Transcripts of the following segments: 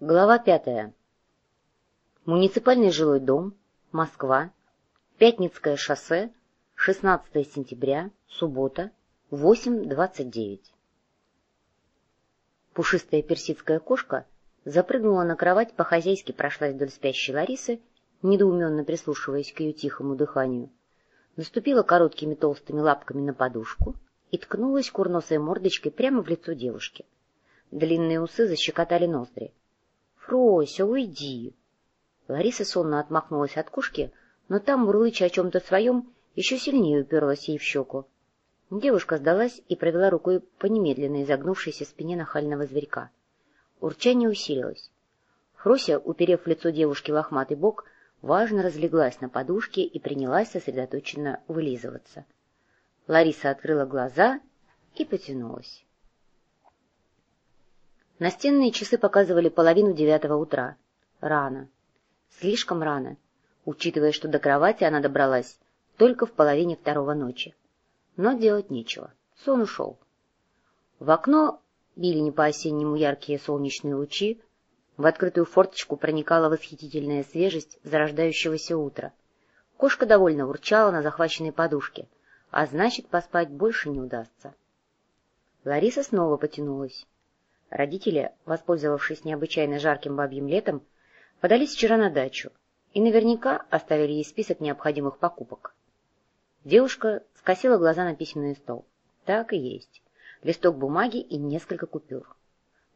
Глава пятая. Муниципальный жилой дом, Москва, Пятницкое шоссе, 16 сентября, суббота, 8.29. Пушистая персидская кошка запрыгнула на кровать, по-хозяйски прошлась вдоль спящей Ларисы, недоуменно прислушиваясь к ее тихому дыханию, наступила короткими толстыми лапками на подушку и ткнулась курносой мордочкой прямо в лицо девушки. Длинные усы защекотали ноздри. Фрося, уйди! Лариса сонно отмахнулась от кушки, но там, мурлыча о чем-то своем, еще сильнее уперлась ей в щеку. Девушка сдалась и провела рукой по немедленно изогнувшейся спине нахального зверька. Урчание усилилось. Фрося, уперев в лицо девушки лохматый бок, важно разлеглась на подушке и принялась сосредоточенно вылизываться. Лариса открыла глаза и потянулась. Настенные часы показывали половину девятого утра. Рано. Слишком рано, учитывая, что до кровати она добралась только в половине второго ночи. Но делать нечего. Сон ушел. В окно били не по-осеннему яркие солнечные лучи, в открытую форточку проникала восхитительная свежесть зарождающегося утра. Кошка довольно урчала на захваченной подушке, а значит, поспать больше не удастся. Лариса снова потянулась. Родители, воспользовавшись необычайно жарким бабьим летом, подались вчера на дачу и наверняка оставили ей список необходимых покупок. Девушка скосила глаза на письменный стол. Так и есть. Листок бумаги и несколько купюр.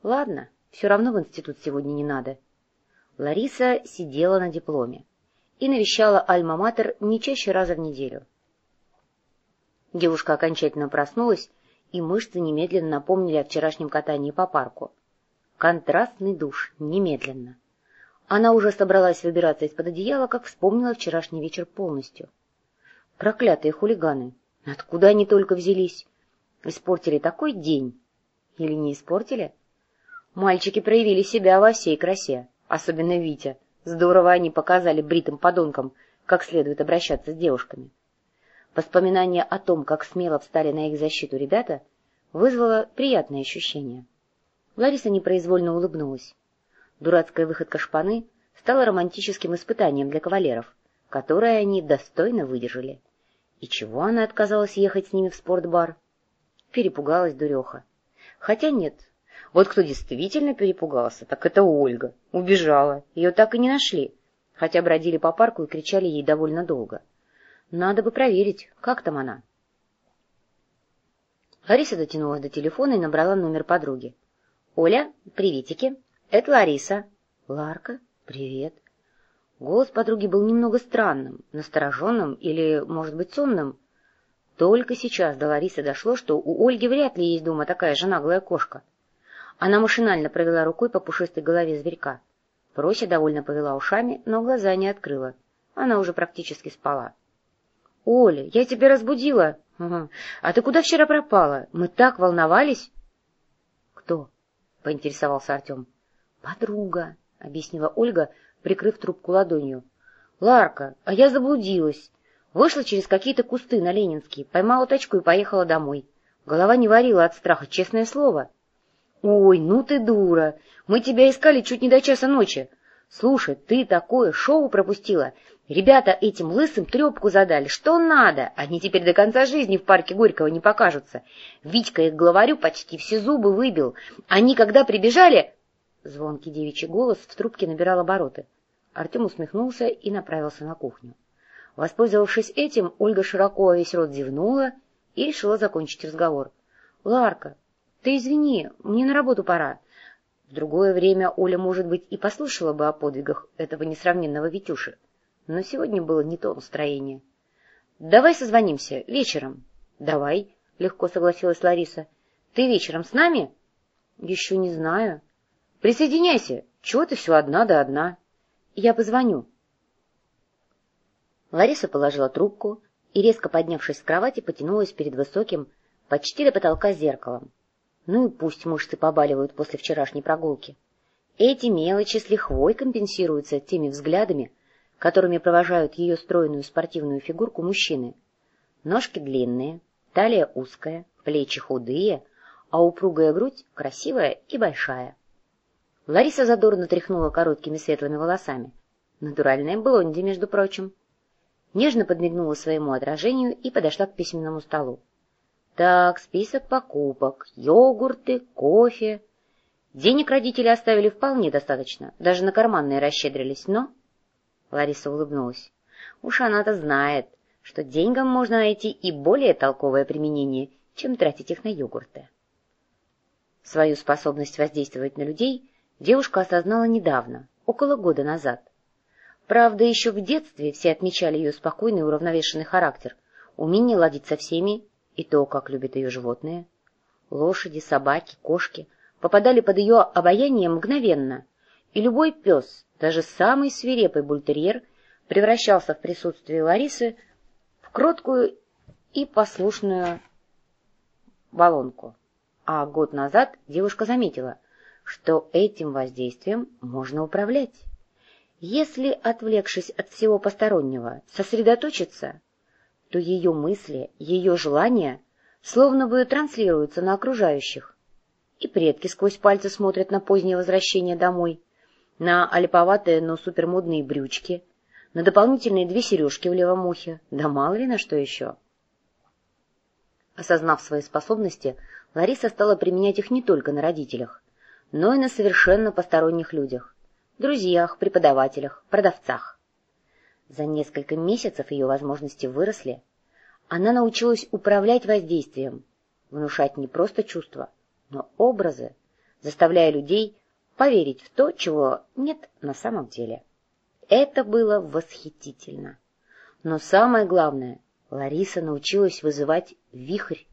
Ладно, все равно в институт сегодня не надо. Лариса сидела на дипломе и навещала Альма-Матер не чаще раза в неделю. Девушка окончательно проснулась и мышцы немедленно напомнили о вчерашнем катании по парку. Контрастный душ, немедленно. Она уже собралась выбираться из-под одеяла, как вспомнила вчерашний вечер полностью. Проклятые хулиганы! Откуда они только взялись? Испортили такой день. Или не испортили? Мальчики проявили себя во всей красе, особенно Витя. Здорово они показали бритым подонкам, как следует обращаться с девушками. Воспоминание о том, как смело встали на их защиту ребята, вызвало приятное ощущение. Лариса непроизвольно улыбнулась. Дурацкая выходка шпаны стала романтическим испытанием для кавалеров, которое они достойно выдержали. И чего она отказалась ехать с ними в спортбар? Перепугалась дуреха. Хотя нет, вот кто действительно перепугался, так это Ольга. Убежала, ее так и не нашли, хотя бродили по парку и кричали ей довольно долго. Надо бы проверить, как там она. Лариса дотянулась до телефона и набрала номер подруги. — Оля, приветики. Это Лариса. — Ларка, привет. Голос подруги был немного странным, настороженным или, может быть, сонным. Только сейчас до Ларисы дошло, что у Ольги вряд ли есть дома такая же наглая кошка. Она машинально провела рукой по пушистой голове зверька. Прося довольно повела ушами, но глаза не открыла. Она уже практически спала. — Оля, я тебя разбудила. А ты куда вчера пропала? Мы так волновались. — Кто? — поинтересовался Артем. — Подруга, — объяснила Ольга, прикрыв трубку ладонью. — Ларка, а я заблудилась. Вышла через какие-то кусты на Ленинский, поймала тачку и поехала домой. Голова не варила от страха, честное слово. — Ой, ну ты дура! Мы тебя искали чуть не до часа ночи. Слушай, ты такое шоу пропустила. Ребята этим лысым трепку задали. Что надо? Они теперь до конца жизни в парке Горького не покажутся. Витька их главарю почти все зубы выбил. Они, когда прибежали... Звонкий девичий голос в трубке набирал обороты. Артем усмехнулся и направился на кухню. Воспользовавшись этим, Ольга широко весь рот зевнула и решила закончить разговор. — Ларка, ты извини, мне на работу пора. В другое время Оля, может быть, и послушала бы о подвигах этого несравненного Витюши но сегодня было не то настроение. — Давай созвонимся вечером. — Давай, — легко согласилась Лариса. — Ты вечером с нами? — Еще не знаю. — Присоединяйся. Чего ты все одна да одна? Я позвоню. Лариса положила трубку и, резко поднявшись с кровати, потянулась перед высоким, почти до потолка зеркалом. Ну и пусть мышцы побаливают после вчерашней прогулки. Эти мелочи с лихвой компенсируются теми взглядами, которыми провожают ее стройную спортивную фигурку мужчины. Ножки длинные, талия узкая, плечи худые, а упругая грудь красивая и большая. Лариса задорно тряхнула короткими светлыми волосами. Натуральная блонди, между прочим. Нежно подмигнула своему отражению и подошла к письменному столу. Так, список покупок, йогурты, кофе. Денег родители оставили вполне достаточно, даже на карманные расщедрились, но... Лариса улыбнулась. Уж она-то знает, что деньгам можно найти и более толковое применение, чем тратить их на йогурты. Свою способность воздействовать на людей девушка осознала недавно, около года назад. Правда, еще в детстве все отмечали ее спокойный и уравновешенный характер, умение ладить со всеми и то, как любят ее животные. Лошади, собаки, кошки попадали под ее обаяние мгновенно, и любой пес, даже самый свирепый бультерьер, превращался в присутствии Ларисы в кроткую и послушную баллонку. А год назад девушка заметила, что этим воздействием можно управлять. Если, отвлекшись от всего постороннего, сосредоточиться, то ее мысли, ее желания словно бы транслируются на окружающих. И предки сквозь пальцы смотрят на позднее возвращение домой, на олиповатые, но супермодные брючки, на дополнительные две сережки в левом ухе, да мало ли на что еще. Осознав свои способности, Лариса стала применять их не только на родителях, но и на совершенно посторонних людях, друзьях, преподавателях, продавцах. За несколько месяцев ее возможности выросли. Она научилась управлять воздействием, внушать не просто чувства, но образы, заставляя людей поверить в то, чего нет на самом деле. Это было восхитительно. Но самое главное, Лариса научилась вызывать вихрь.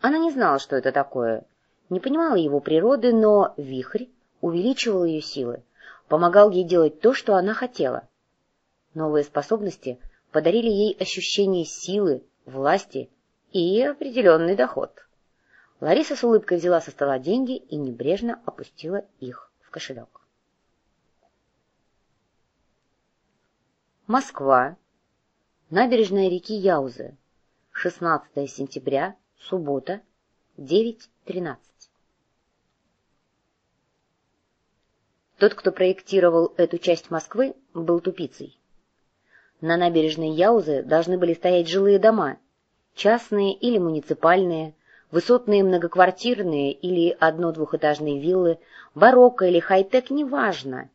Она не знала, что это такое, не понимала его природы, но вихрь увеличивал ее силы, помогал ей делать то, что она хотела — Новые способности подарили ей ощущение силы, власти и определенный доход. Лариса с улыбкой взяла со стола деньги и небрежно опустила их в кошелек. Москва. Набережная реки Яузы. 16 сентября, суббота, 9.13. Тот, кто проектировал эту часть Москвы, был тупицей. На набережной Яузы должны были стоять жилые дома, частные или муниципальные, высотные многоквартирные или одно-двухэтажные виллы, барокко или хай-тек, неважно.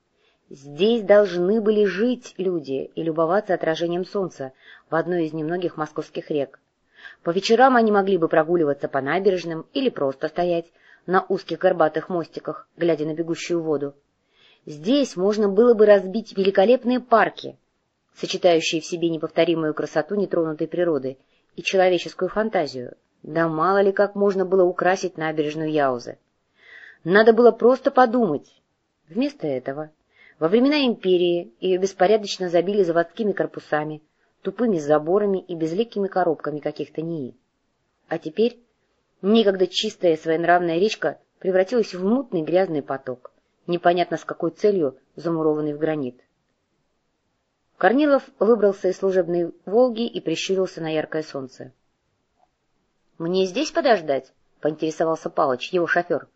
Здесь должны были жить люди и любоваться отражением солнца в одной из немногих московских рек. По вечерам они могли бы прогуливаться по набережным или просто стоять на узких горбатых мостиках, глядя на бегущую воду. Здесь можно было бы разбить великолепные парки — сочетающие в себе неповторимую красоту нетронутой природы и человеческую фантазию. Да мало ли как можно было украсить набережную Яузы. Надо было просто подумать. Вместо этого во времена империи ее беспорядочно забили заводскими корпусами, тупыми заборами и безликими коробками каких-то НИИ. А теперь некогда чистая своенравная речка превратилась в мутный грязный поток, непонятно с какой целью замурованный в гранит. Корнилов выбрался из служебной «Волги» и прищурился на яркое солнце. — Мне здесь подождать? — поинтересовался Палыч, его шофер.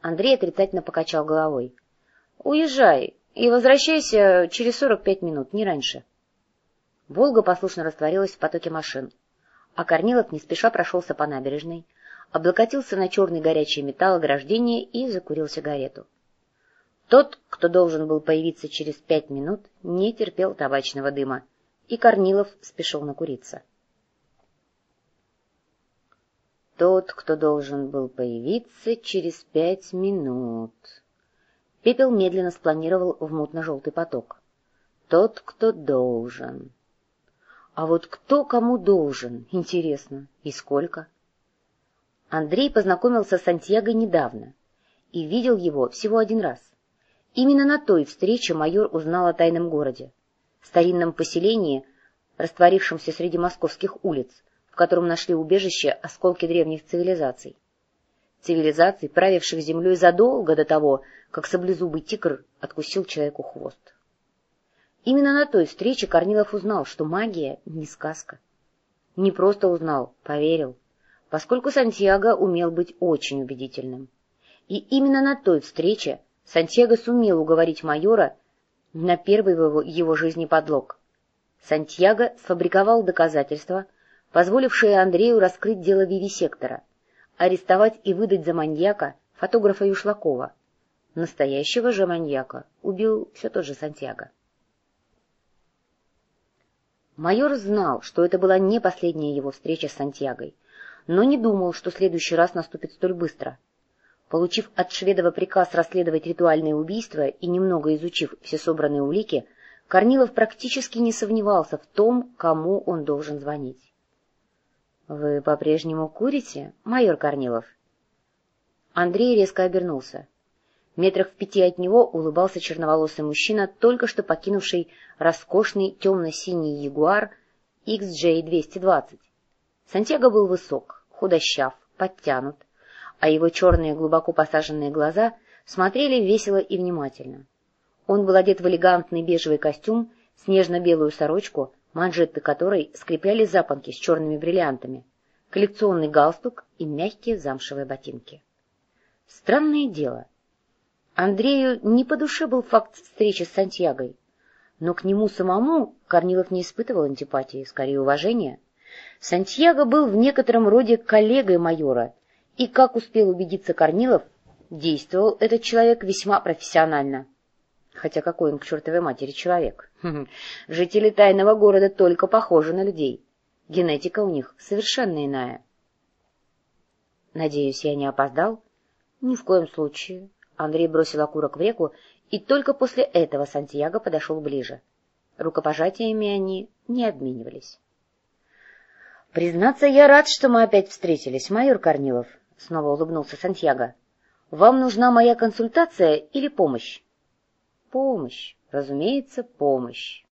Андрей отрицательно покачал головой. — Уезжай и возвращайся через сорок пять минут, не раньше. «Волга» послушно растворилась в потоке машин, а Корнилов не спеша прошелся по набережной, облокотился на черный горячий металл ограждения и закурил сигарету. Тот, кто должен был появиться через пять минут, не терпел табачного дыма, и Корнилов спешил накуриться. Тот, кто должен был появиться через пять минут. Пепел медленно спланировал в мутно-желтый поток. Тот, кто должен. А вот кто кому должен, интересно, и сколько? Андрей познакомился с Сантьяго недавно и видел его всего один раз. Именно на той встрече майор узнал о тайном городе, старинном поселении, растворившемся среди московских улиц, котором нашли убежище осколки древних цивилизаций. Цивилизаций, правивших землей задолго до того, как саблезубый тигр откусил человеку хвост. Именно на той встрече Корнилов узнал, что магия — не сказка. Не просто узнал, поверил, поскольку Сантьяго умел быть очень убедительным. И именно на той встрече Сантьяго сумел уговорить майора на первый в его жизни подлог. Сантьяго сфабриковал доказательства, позволившие Андрею раскрыть дело вивисектора, арестовать и выдать за маньяка фотографа Юшлакова. Настоящего же маньяка убил все тот же Сантьяго. Майор знал, что это была не последняя его встреча с Сантьягой, но не думал, что следующий раз наступит столь быстро. Получив от Шведова приказ расследовать ритуальные убийства и немного изучив все собранные улики, Корнилов практически не сомневался в том, кому он должен звонить. — Вы по-прежнему курите, майор Корнилов? Андрей резко обернулся. Метрах в пяти от него улыбался черноволосый мужчина, только что покинувший роскошный темно-синий Ягуар XJ220. Сантьяго был высок, худощав, подтянут, а его черные глубоко посаженные глаза смотрели весело и внимательно. Он был одет в элегантный бежевый костюм, снежно-белую сорочку, манжеты которой скрепляли запонки с черными бриллиантами, коллекционный галстук и мягкие замшевые ботинки. Странное дело. Андрею не по душе был факт встречи с Сантьягой, но к нему самому Корнилов не испытывал антипатии, скорее уважения. Сантьяго был в некотором роде коллегой майора и, как успел убедиться Корнилов, действовал этот человек весьма профессионально. Хотя какой он к чертовой матери человек? Жители тайного города только похожи на людей. Генетика у них совершенно иная. Надеюсь, я не опоздал? Ни в коем случае. Андрей бросил окурок в реку, и только после этого Сантьяго подошел ближе. Рукопожатиями они не обменивались. — Признаться, я рад, что мы опять встретились, майор Корнилов, — снова улыбнулся Сантьяго. — Вам нужна моя консультация или помощь? — Помощь, разумеется, помощь.